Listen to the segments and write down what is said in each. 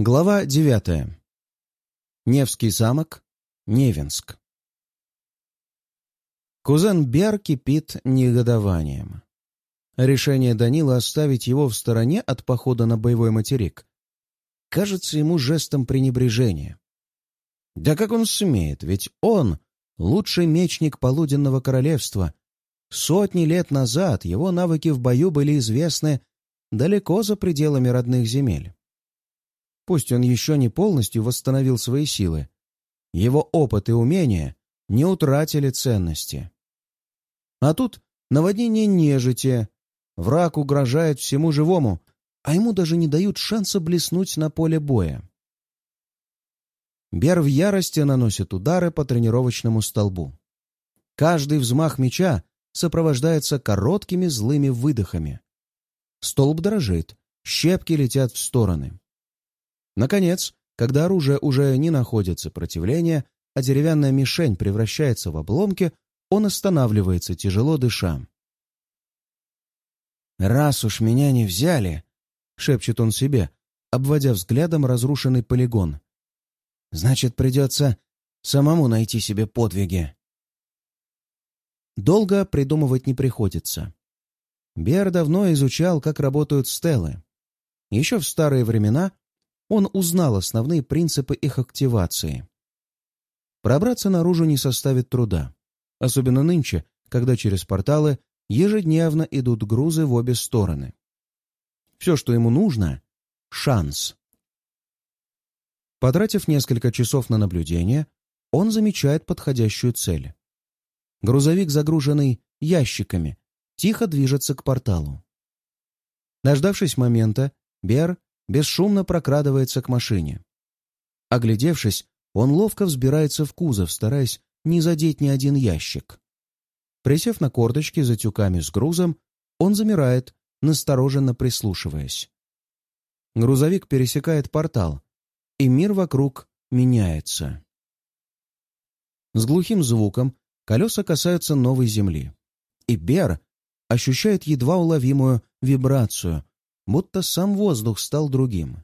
Глава девятая. Невский замок, Невинск. Кузен Бер кипит негодованием. Решение Данила оставить его в стороне от похода на боевой материк кажется ему жестом пренебрежения. Да как он смеет, ведь он — лучший мечник полуденного королевства. Сотни лет назад его навыки в бою были известны далеко за пределами родных земель. Пусть он еще не полностью восстановил свои силы, его опыт и умения не утратили ценности. А тут наводнение нежити, враг угрожает всему живому, а ему даже не дают шанса блеснуть на поле боя. Бер в ярости наносит удары по тренировочному столбу. Каждый взмах меча сопровождается короткими злыми выдохами. Столб дрожит, щепки летят в стороны. Наконец, когда оружие уже не находит сопротивления, а деревянная мишень превращается в обломки, он останавливается, тяжело дыша. «Раз уж меня не взяли», — шепчет он себе, обводя взглядом разрушенный полигон, «значит, придется самому найти себе подвиги». Долго придумывать не приходится. Бер давно изучал, как работают стелы. Еще в старые времена он узнал основные принципы их активации. Пробраться наружу не составит труда, особенно нынче, когда через порталы ежедневно идут грузы в обе стороны. Все, что ему нужно — шанс. Потратив несколько часов на наблюдение, он замечает подходящую цель. Грузовик, загруженный ящиками, тихо движется к порталу. Дождавшись момента, Бер бесшумно прокрадывается к машине. Оглядевшись, он ловко взбирается в кузов, стараясь не задеть ни один ящик. Присев на корточки за тюками с грузом, он замирает, настороженно прислушиваясь. Грузовик пересекает портал, и мир вокруг меняется. С глухим звуком колеса касаются новой земли, и Бер ощущает едва уловимую вибрацию, будто сам воздух стал другим.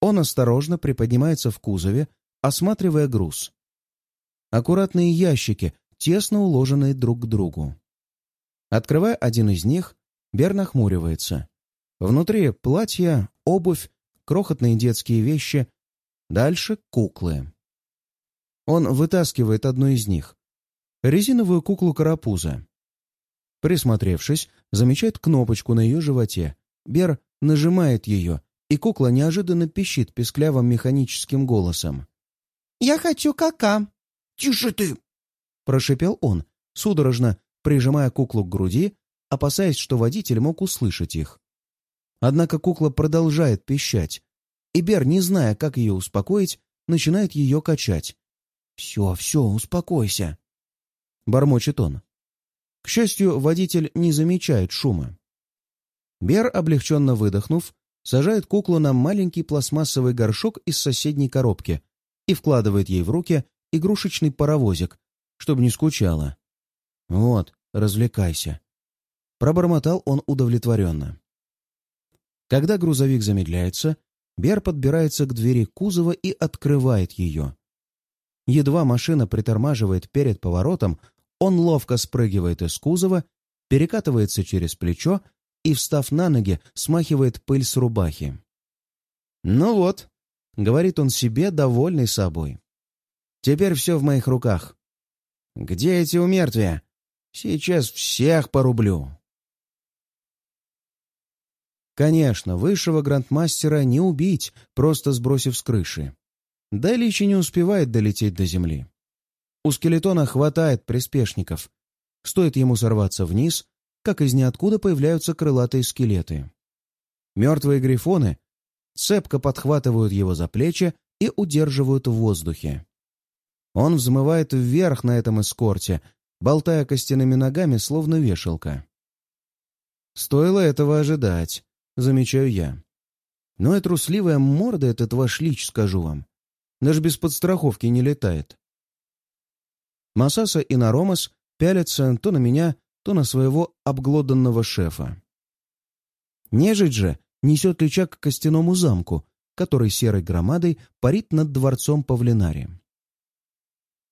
Он осторожно приподнимается в кузове, осматривая груз. Аккуратные ящики, тесно уложенные друг к другу. Открывая один из них, Бер нахмуривается. Внутри платья, обувь, крохотные детские вещи. Дальше куклы. Он вытаскивает одну из них. Резиновую куклу карапуза. Присмотревшись, замечает кнопочку на ее животе, Бер нажимает ее, и кукла неожиданно пищит песклявым механическим голосом. «Я хочу кака!» «Тише ты!» — прошепел он, судорожно прижимая куклу к груди, опасаясь, что водитель мог услышать их. Однако кукла продолжает пищать, и Бер, не зная, как ее успокоить, начинает ее качать. «Все, все, успокойся!» — бормочет он. К счастью, водитель не замечает шума. Бер, облегченно выдохнув, сажает куклу на маленький пластмассовый горшок из соседней коробки и вкладывает ей в руки игрушечный паровозик, чтобы не скучала. «Вот, развлекайся», — пробормотал он удовлетворенно. Когда грузовик замедляется, Бер подбирается к двери кузова и открывает ее. Едва машина притормаживает перед поворотом, он ловко спрыгивает из кузова, перекатывается через плечо и, встав на ноги, смахивает пыль с рубахи. «Ну вот», — говорит он себе, довольный собой. «Теперь все в моих руках. Где эти умертвия? Сейчас всех порублю». Конечно, высшего грандмастера не убить, просто сбросив с крыши. Да еще не успевает долететь до земли. У скелетона хватает приспешников. Стоит ему сорваться вниз, как из ниоткуда появляются крылатые скелеты. Мертвые грифоны цепко подхватывают его за плечи и удерживают в воздухе. Он взмывает вверх на этом эскорте, болтая костяными ногами, словно вешалка. Стоило этого ожидать, замечаю я. Но и трусливая морда этот ваш лич, скажу вам. Даже без подстраховки не летает. Масаса и Наромас пялятся то на меня, то на своего обглоданного шефа. Нежить же несет лича к костяному замку, который серой громадой парит над дворцом Павлинари.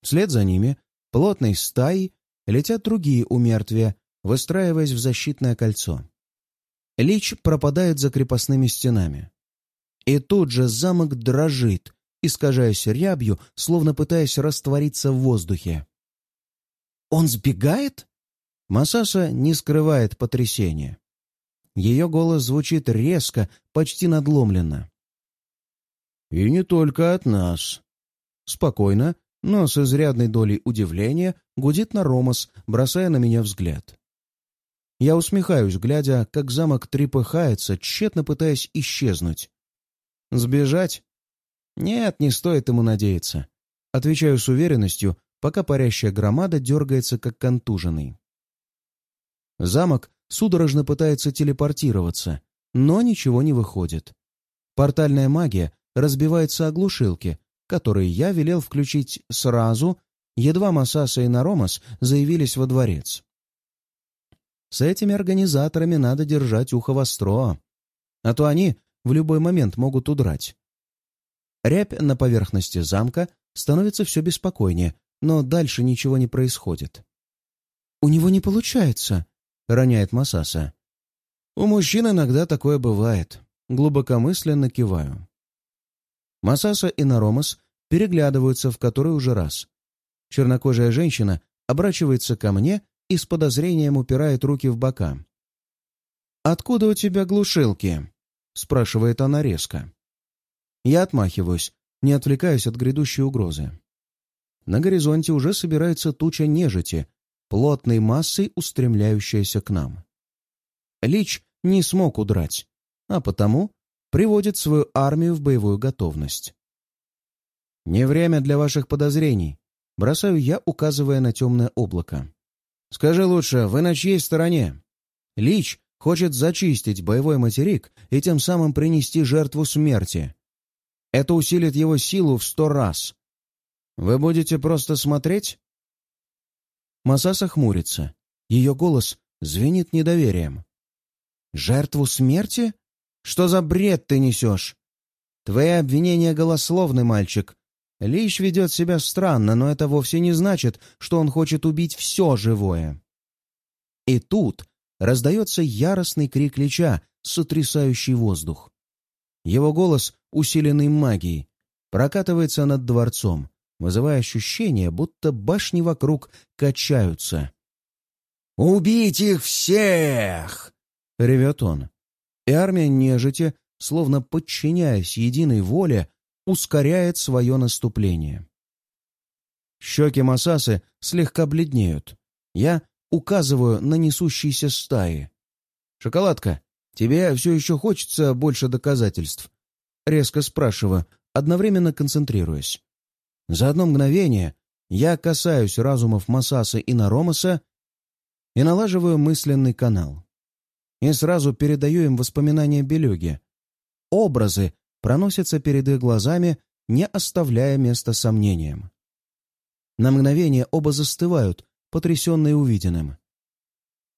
Вслед за ними, плотной стаей, летят другие умертвия, выстраиваясь в защитное кольцо. Лич пропадает за крепостными стенами. И тут же замок дрожит, искажаясь рябью, словно пытаясь раствориться в воздухе. «Он сбегает?» Масаса не скрывает потрясения. Ее голос звучит резко, почти надломленно. «И не только от нас». Спокойно, но с изрядной долей удивления гудит на Ромас, бросая на меня взгляд. Я усмехаюсь, глядя, как замок трепыхается, тщетно пытаясь исчезнуть. «Сбежать?» «Нет, не стоит ему надеяться». Отвечаю с уверенностью, пока парящая громада дергается, как контуженный. Замок судорожно пытается телепортироваться, но ничего не выходит. Портальная магия разбивается о глушилки, которые я велел включить сразу, едва Масаса и Наромас заявились во дворец. С этими организаторами надо держать ухо востро, а то они в любой момент могут удрать. Рябь на поверхности замка становится все беспокойнее, но дальше ничего не происходит. «У него не получается», — роняет Масаса. «У мужчин иногда такое бывает», — глубокомысленно киваю. Масаса и Наромас переглядываются в который уже раз. Чернокожая женщина оборачивается ко мне и с подозрением упирает руки в бока. «Откуда у тебя глушилки?» — спрашивает она резко. Я отмахиваюсь, не отвлекаясь от грядущей угрозы. На горизонте уже собирается туча нежити, плотной массой устремляющаяся к нам. Лич не смог удрать, а потому приводит свою армию в боевую готовность. «Не время для ваших подозрений», — бросаю я, указывая на темное облако. «Скажи лучше, вы на чьей стороне?» Лич хочет зачистить боевой материк и тем самым принести жертву смерти. Это усилит его силу в сто раз. Вы будете просто смотреть? Масаса хмурится. Ее голос звенит недоверием. «Жертву смерти? Что за бред ты несешь? Твои обвинения голословны, мальчик. Лиш ведет себя странно, но это вовсе не значит, что он хочет убить все живое». И тут раздается яростный крик Лича, сотрясающий воздух. Его голос, усиленный магией, прокатывается над дворцом, вызывая ощущение, будто башни вокруг качаются. «Убить их всех!» — ревет он. И армия нежити, словно подчиняясь единой воле, ускоряет свое наступление. Щеки Масасы слегка бледнеют. Я указываю на несущиеся стаи. «Шоколадка, тебе все еще хочется больше доказательств?» Резко спрашиваю, одновременно концентрируясь. За одно мгновение я касаюсь разумов Масаса и Наромаса и налаживаю мысленный канал. И сразу передаю им воспоминания Белюги. Образы проносятся перед их глазами, не оставляя места сомнениям. На мгновение оба застывают, потрясенные увиденным.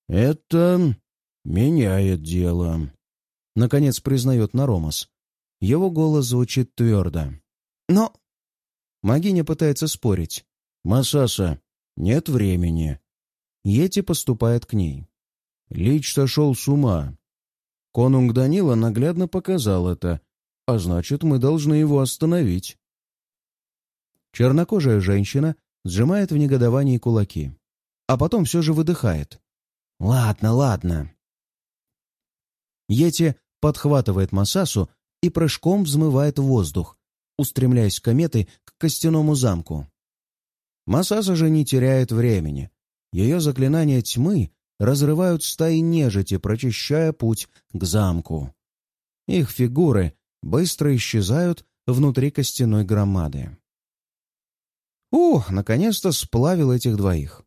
«Это меняет дело», — наконец признает Наромас. Его голос звучит твердо. «Но...» Магиня пытается спорить. «Масаса, нет времени». Йети поступает к ней. Лич сошел с ума. Конунг Данила наглядно показал это, а значит, мы должны его остановить. Чернокожая женщина сжимает в негодовании кулаки а потом все же выдыхает. «Ладно, ладно». Йети подхватывает Масасу и прыжком взмывает в воздух, устремляясь к костяному замку. Масаса же не теряет времени. Ее заклинания тьмы разрывают стаи нежити, прочищая путь к замку. Их фигуры быстро исчезают внутри костяной громады. Ух, наконец-то сплавил этих двоих.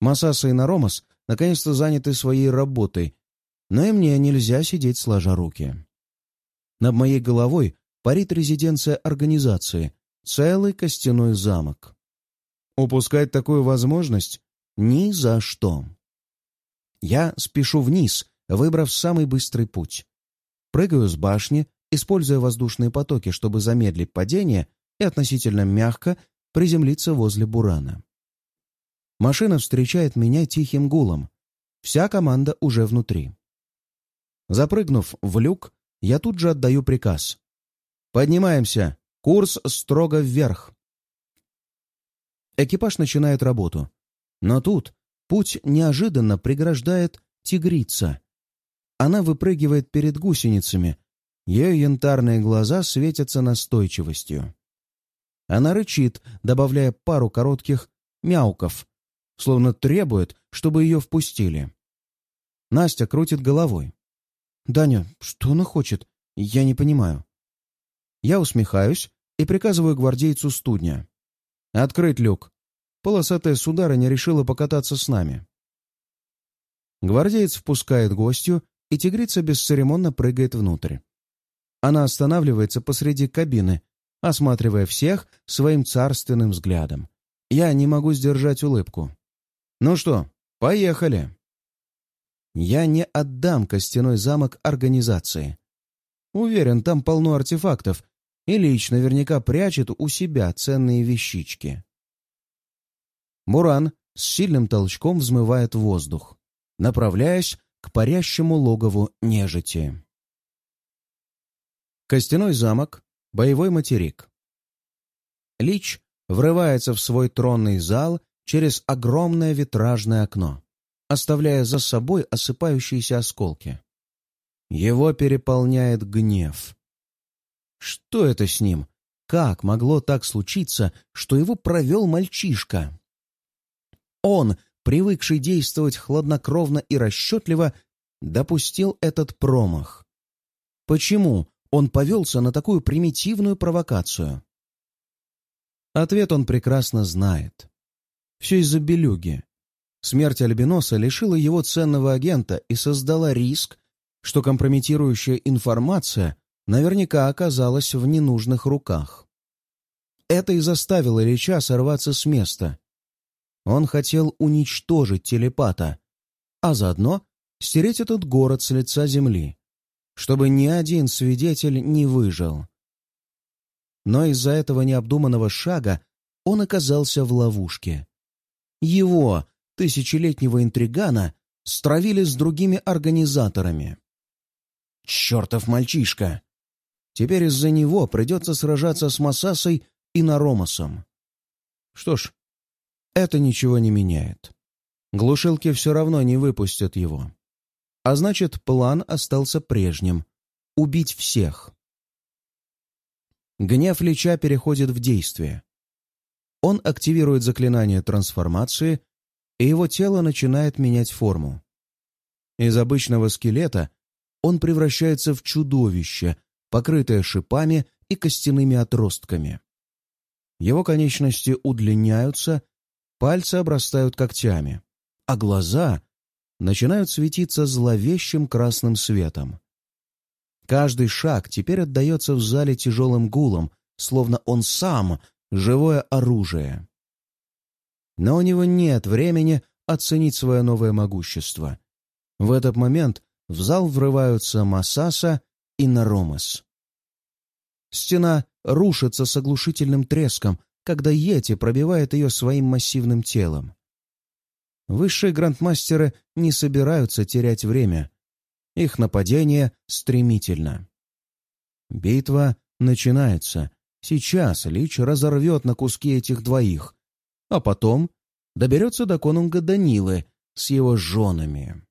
Масаса и Наромас наконец-то заняты своей работой, но и мне нельзя сидеть сложа руки. Над моей головой парит резиденция организации, целый костяной замок. Упускать такую возможность ни за что. Я спешу вниз, выбрав самый быстрый путь. Прыгаю с башни, используя воздушные потоки, чтобы замедлить падение и относительно мягко приземлиться возле бурана. Машина встречает меня тихим гулом. Вся команда уже внутри. Запрыгнув в люк, я тут же отдаю приказ. «Поднимаемся! Курс строго вверх!» Экипаж начинает работу. Но тут путь неожиданно преграждает тигрица. Она выпрыгивает перед гусеницами. Ее янтарные глаза светятся настойчивостью. Она рычит, добавляя пару коротких мяуков, словно требует, чтобы ее впустили. Настя крутит головой. «Даня, что она хочет? Я не понимаю». Я усмехаюсь и приказываю гвардейцу студня. «Открыть люк. Полосатая сударыня решила покататься с нами». Гвардеец впускает гостью, и тигрица бесцеремонно прыгает внутрь. Она останавливается посреди кабины, осматривая всех своим царственным взглядом. Я не могу сдержать улыбку. «Ну что, поехали!» Я не отдам костяной замок организации. Уверен, там полно артефактов, и Лич наверняка прячет у себя ценные вещички. Муран с сильным толчком взмывает воздух, направляясь к парящему логову нежити. Костяной замок, боевой материк. Лич врывается в свой тронный зал через огромное витражное окно, оставляя за собой осыпающиеся осколки. Его переполняет гнев. Что это с ним? Как могло так случиться, что его провел мальчишка? Он, привыкший действовать хладнокровно и расчетливо, допустил этот промах. Почему он повелся на такую примитивную провокацию? Ответ он прекрасно знает. Все из-за белюги. Смерть Альбиноса лишила его ценного агента и создала риск, что компрометирующая информация наверняка оказалась в ненужных руках. Это и заставило Ильича сорваться с места. Он хотел уничтожить телепата, а заодно стереть этот город с лица земли, чтобы ни один свидетель не выжил. Но из-за этого необдуманного шага он оказался в ловушке. Его, тысячелетнего интригана, стравили с другими организаторами. Чертов мальчишка! Теперь из-за него придется сражаться с Масасой и Наромасом. Что ж, это ничего не меняет. Глушилки все равно не выпустят его. А значит, план остался прежним — убить всех. Гнев Лича переходит в действие. Он активирует заклинание трансформации, и его тело начинает менять форму. Из обычного скелета он превращается в чудовище, покрытое шипами и костяными отростками. Его конечности удлиняются, пальцы обрастают когтями, а глаза начинают светиться зловещим красным светом. Каждый шаг теперь отдается в зале тяжелым гулом, словно он сам — живое оружие. Но у него нет времени оценить свое новое могущество. В этот момент в зал врываются Масаса и Наромас. Стена рушится с оглушительным треском, когда Йети пробивает ее своим массивным телом. Высшие грандмастеры не собираются терять время. Их нападение стремительно. Битва начинается. Сейчас Лич разорвет на куски этих двоих, а потом доберется до конунга Данилы с его женами.